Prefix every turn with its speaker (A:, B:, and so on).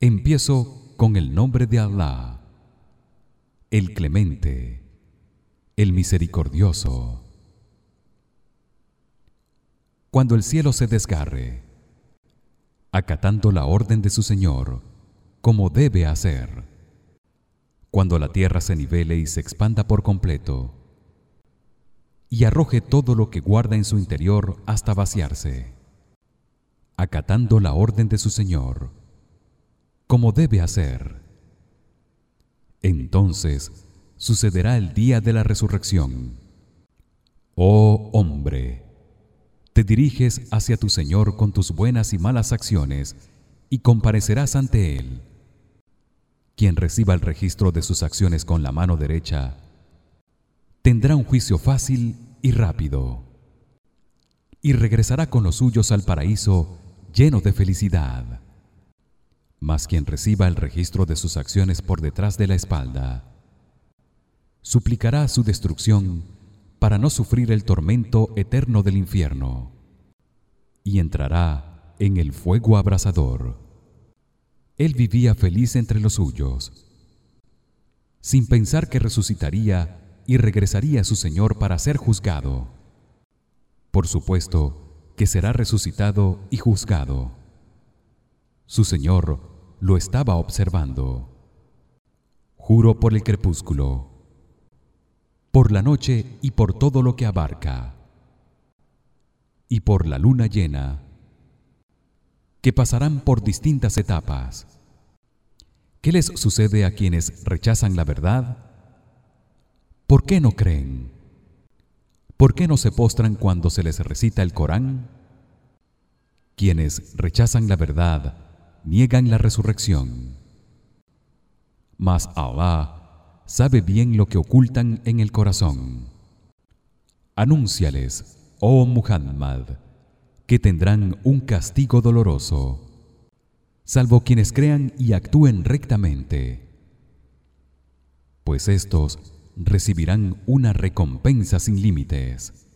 A: Empiezo con el nombre de Allah, el Clemente, el Misericordioso. Cuando el cielo se desgarre, acatando la orden de su Señor, como debe hacer. Cuando la tierra se nivele y se expanda por completo, y arroje todo lo que guarda en su interior hasta vaciarse, acatando la orden de su Señor, como debe hacer. Entonces sucederá el día de la resurrección. Oh hombre, te diriges hacia tu Señor con tus buenas y malas acciones y comparecerás ante él. Quien reciba el registro de sus acciones con la mano derecha tendrá un juicio fácil y rápido y regresará con los suyos al paraíso lleno de felicidad. Mas quien reciba el registro de sus acciones por detrás de la espalda suplicará su destrucción para no sufrir el tormento eterno del infierno y entrará en el fuego abrasador. Él vivía feliz entre los suyos sin pensar que resucitaría y regresaría a su señor para ser juzgado. Por supuesto que será resucitado y juzgado su señor lo estaba observando juro por el crepúsculo por la noche y por todo lo que abarca y por la luna llena que pasarán por distintas etapas ¿Qué les sucede a quienes rechazan la verdad? ¿Por qué no creen? ¿Por qué no se postran cuando se les recita el Corán? Quienes rechazan la verdad niegan la resurrección. Mas Allah sabe bien lo que ocultan en el corazón. Anúnciales, oh Muhammad, que tendrán un castigo doloroso, salvo quienes crean y actúen rectamente. Pues estos recibirán una recompensa sin límites.